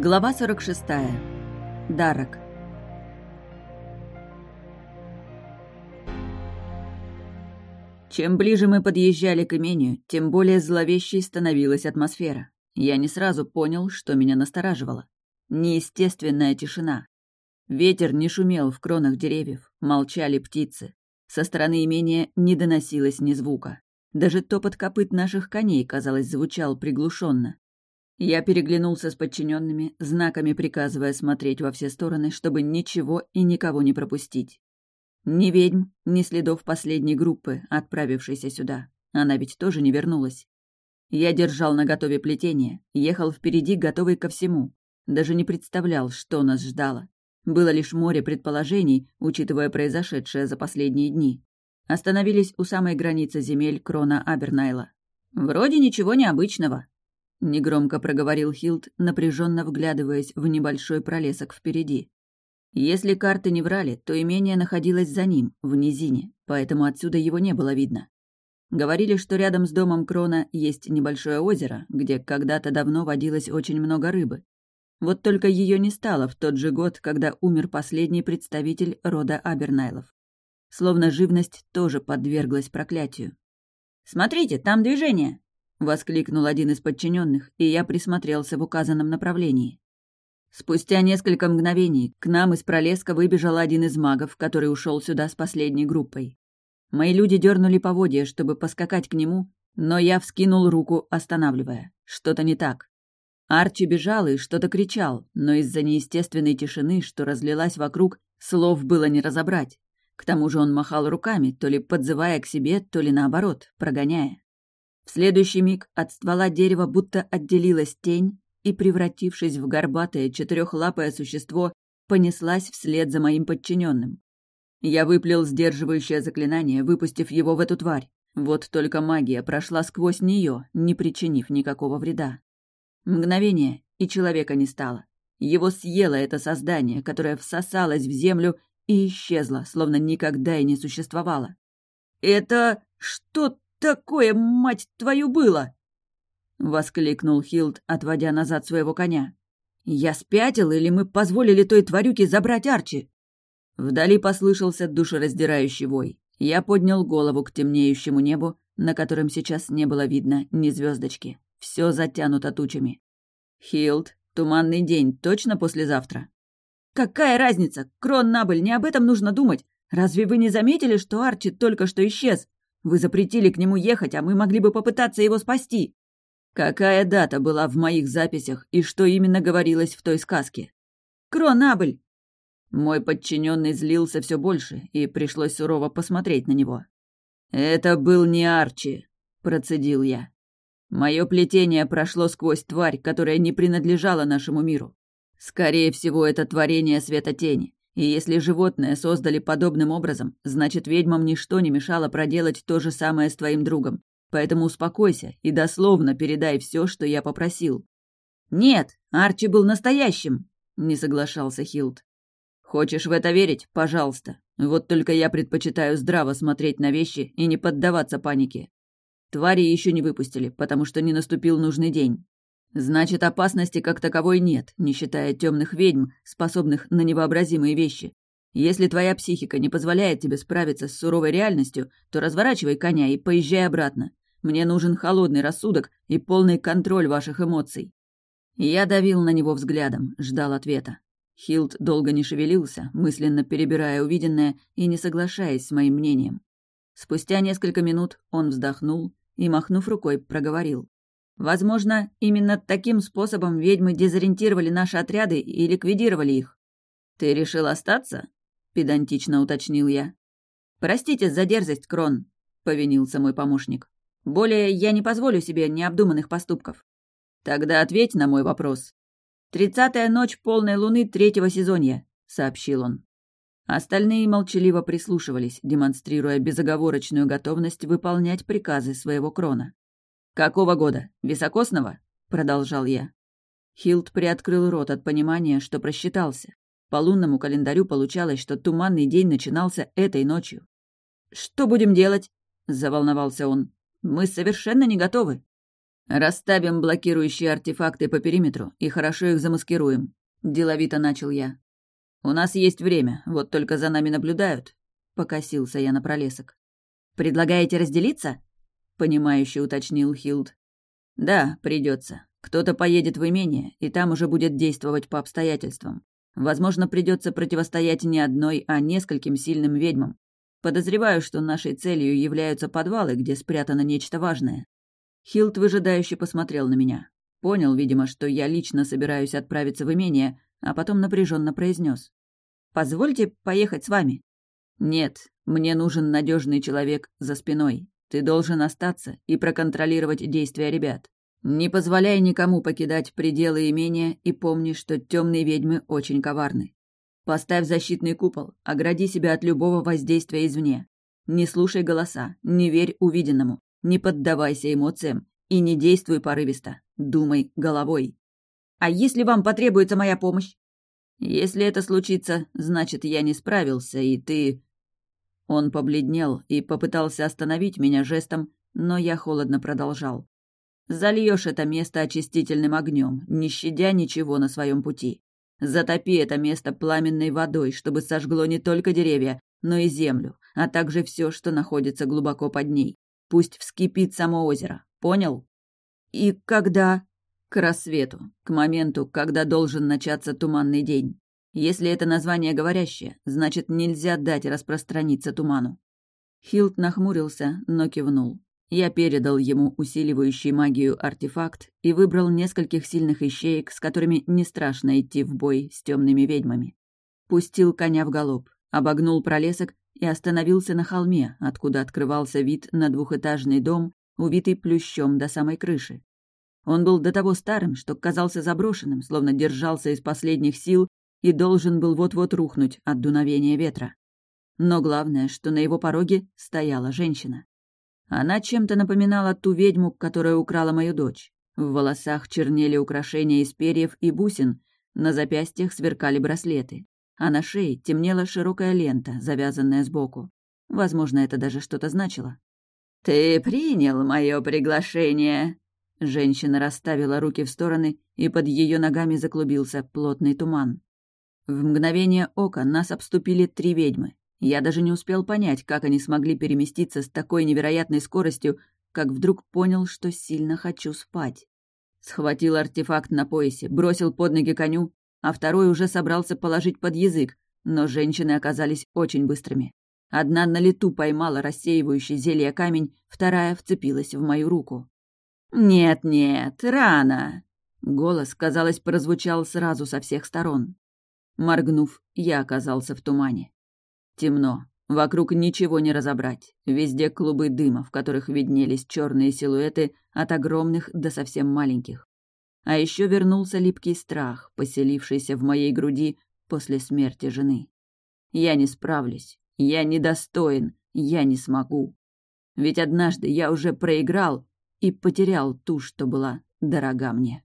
Глава 46. Дарок. Чем ближе мы подъезжали к имению, тем более зловещей становилась атмосфера. Я не сразу понял, что меня настораживало. Неестественная тишина. Ветер не шумел в кронах деревьев, молчали птицы. Со стороны имения не доносилось ни звука. Даже топот копыт наших коней, казалось, звучал приглушенно. Я переглянулся с подчиненными, знаками приказывая смотреть во все стороны, чтобы ничего и никого не пропустить. Ни ведьм, ни следов последней группы, отправившейся сюда. Она ведь тоже не вернулась. Я держал на готове плетение, ехал впереди, готовый ко всему. Даже не представлял, что нас ждало. Было лишь море предположений, учитывая произошедшее за последние дни. Остановились у самой границы земель Крона Абернайла. Вроде ничего необычного, — негромко проговорил Хилд, напряженно вглядываясь в небольшой пролесок впереди. Если карты не врали, то имение находилось за ним, в низине, поэтому отсюда его не было видно. Говорили, что рядом с домом Крона есть небольшое озеро, где когда-то давно водилось очень много рыбы. Вот только ее не стало в тот же год, когда умер последний представитель рода Абернайлов. Словно живность тоже подверглась проклятию. «Смотрите, там движение!» — воскликнул один из подчиненных, и я присмотрелся в указанном направлении. Спустя несколько мгновений к нам из пролеска выбежал один из магов, который ушел сюда с последней группой. Мои люди дернули поводья, чтобы поскакать к нему, но я вскинул руку, останавливая. Что-то не так. Арчи бежал и что-то кричал, но из-за неестественной тишины, что разлилась вокруг, слов было не разобрать. К тому же он махал руками, то ли подзывая к себе, то ли наоборот, прогоняя. В следующий миг от ствола дерева будто отделилась тень и, превратившись в горбатое четырехлапое существо, понеслась вслед за моим подчиненным. Я выплел сдерживающее заклинание, выпустив его в эту тварь. Вот только магия прошла сквозь нее, не причинив никакого вреда. Мгновение, и человека не стало. Его съело это создание, которое всосалось в землю и исчезло, словно никогда и не существовало. «Это что такое, мать твою, было?» — воскликнул Хилд, отводя назад своего коня. «Я спятил, или мы позволили той тварюке забрать Арчи?» Вдали послышался душераздирающий вой. Я поднял голову к темнеющему небу, на котором сейчас не было видно ни звездочки. Все затянуто тучами. «Хилд, туманный день, точно послезавтра?» «Какая разница? Крон Набель, не об этом нужно думать. Разве вы не заметили, что Арчи только что исчез? Вы запретили к нему ехать, а мы могли бы попытаться его спасти. Какая дата была в моих записях и что именно говорилось в той сказке? Кронабль! Мой подчиненный злился все больше, и пришлось сурово посмотреть на него. «Это был не Арчи», — процедил я. «Мое плетение прошло сквозь тварь, которая не принадлежала нашему миру. Скорее всего, это творение света тени. И если животное создали подобным образом, значит, ведьмам ничто не мешало проделать то же самое с твоим другом. Поэтому успокойся и дословно передай все, что я попросил». «Нет, Арчи был настоящим», — не соглашался Хилд. «Хочешь в это верить? Пожалуйста. Вот только я предпочитаю здраво смотреть на вещи и не поддаваться панике. Твари еще не выпустили, потому что не наступил нужный день. Значит, опасности как таковой нет, не считая темных ведьм, способных на невообразимые вещи. Если твоя психика не позволяет тебе справиться с суровой реальностью, то разворачивай коня и поезжай обратно. Мне нужен холодный рассудок и полный контроль ваших эмоций. Я давил на него взглядом, ждал ответа. Хилд долго не шевелился, мысленно перебирая увиденное и не соглашаясь с моим мнением. Спустя несколько минут он вздохнул и, махнув рукой, проговорил. Возможно, именно таким способом ведьмы дезориентировали наши отряды и ликвидировали их. «Ты решил остаться?» — педантично уточнил я. «Простите за дерзость, Крон», — повинился мой помощник. «Более я не позволю себе необдуманных поступков». «Тогда ответь на мой вопрос». «Тридцатая ночь полной луны третьего сезонья», — сообщил он. Остальные молчаливо прислушивались, демонстрируя безоговорочную готовность выполнять приказы своего крона. «Какого года? Високосного?» — продолжал я. Хилд приоткрыл рот от понимания, что просчитался. По лунному календарю получалось, что туманный день начинался этой ночью. «Что будем делать?» — заволновался он. «Мы совершенно не готовы». «Расставим блокирующие артефакты по периметру и хорошо их замаскируем», — деловито начал я. «У нас есть время, вот только за нами наблюдают», — покосился я на пролесок. «Предлагаете разделиться?» — понимающе уточнил Хилд. «Да, придется. Кто-то поедет в имение, и там уже будет действовать по обстоятельствам. Возможно, придется противостоять не одной, а нескольким сильным ведьмам. Подозреваю, что нашей целью являются подвалы, где спрятано нечто важное. Хилт выжидающе посмотрел на меня. Понял, видимо, что я лично собираюсь отправиться в имение, а потом напряженно произнес: «Позвольте поехать с вами». «Нет, мне нужен надежный человек за спиной. Ты должен остаться и проконтролировать действия ребят. Не позволяй никому покидать пределы имения и помни, что темные ведьмы очень коварны. Поставь защитный купол, огради себя от любого воздействия извне. Не слушай голоса, не верь увиденному. Не поддавайся эмоциям и не действуй порывисто. Думай головой. А если вам потребуется моя помощь? Если это случится, значит, я не справился, и ты... Он побледнел и попытался остановить меня жестом, но я холодно продолжал. Зальешь это место очистительным огнем, не щадя ничего на своем пути. Затопи это место пламенной водой, чтобы сожгло не только деревья, но и землю, а также все, что находится глубоко под ней. Пусть вскипит само озеро. Понял? И когда? К рассвету, к моменту, когда должен начаться туманный день. Если это название говорящее, значит, нельзя дать распространиться туману. Хилт нахмурился, но кивнул. Я передал ему усиливающий магию артефакт и выбрал нескольких сильных ищеек, с которыми не страшно идти в бой с темными ведьмами. Пустил коня в галоп, обогнул пролесок и остановился на холме, откуда открывался вид на двухэтажный дом, увитый плющом до самой крыши. Он был до того старым, что казался заброшенным, словно держался из последних сил и должен был вот-вот рухнуть от дуновения ветра. Но главное, что на его пороге стояла женщина. Она чем-то напоминала ту ведьму, которая украла мою дочь. В волосах чернели украшения из перьев и бусин, на запястьях сверкали браслеты а на шее темнела широкая лента, завязанная сбоку. Возможно, это даже что-то значило. «Ты принял мое приглашение?» Женщина расставила руки в стороны, и под ее ногами заклубился плотный туман. В мгновение ока нас обступили три ведьмы. Я даже не успел понять, как они смогли переместиться с такой невероятной скоростью, как вдруг понял, что сильно хочу спать. Схватил артефакт на поясе, бросил под ноги коню а второй уже собрался положить под язык, но женщины оказались очень быстрыми. Одна на лету поймала рассеивающий зелье камень, вторая вцепилась в мою руку. «Нет-нет, рано!» Голос, казалось, прозвучал сразу со всех сторон. Моргнув, я оказался в тумане. Темно, вокруг ничего не разобрать. Везде клубы дыма, в которых виднелись черные силуэты от огромных до совсем маленьких. А еще вернулся липкий страх, поселившийся в моей груди после смерти жены. Я не справлюсь, я недостоин, я не смогу. Ведь однажды я уже проиграл и потерял ту, что была дорога мне.